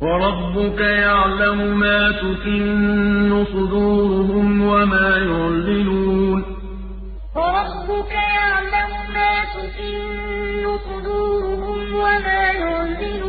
وربك يعلم ما تكن صدورهم وما يعلنون. وربك يعلم ما تكن صدورهم وما يعلنون.